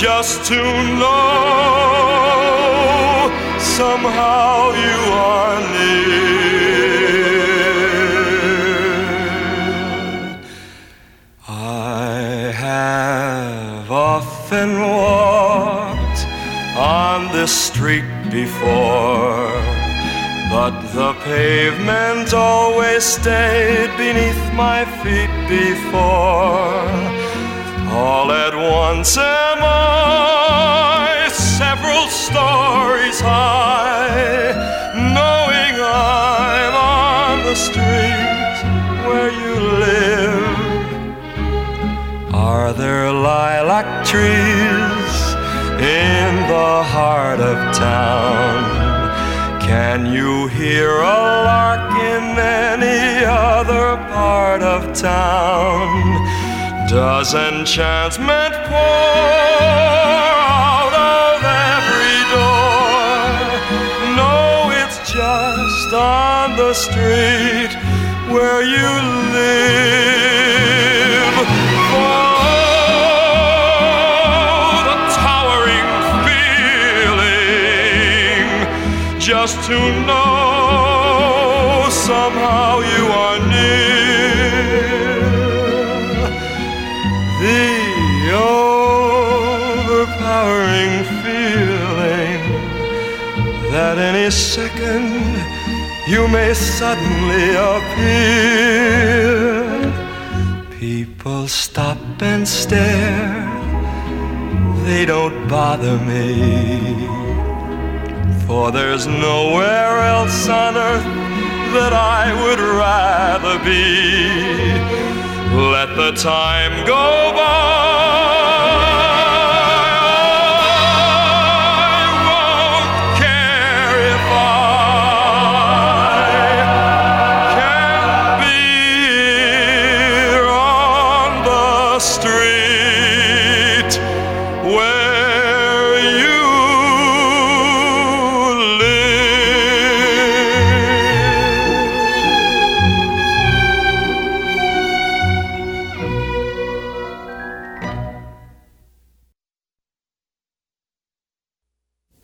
just to know somehow you are near. I have often walked on this street before. But the pavement always stayed beneath my feet before. All at once am I several stories high, knowing I'm on the street where you live. Are there lilac trees in the heart of town? Can you hear a lark in any other part of town? Does enchantment pour out of every door? No, it's just on the street where you live. Oh, the towering feeling just to know somehow you are near. The overpowering feeling that any second you may suddenly appear. People stop and stare, they don't bother me. For there's nowhere else on earth that I would rather be. Let the time go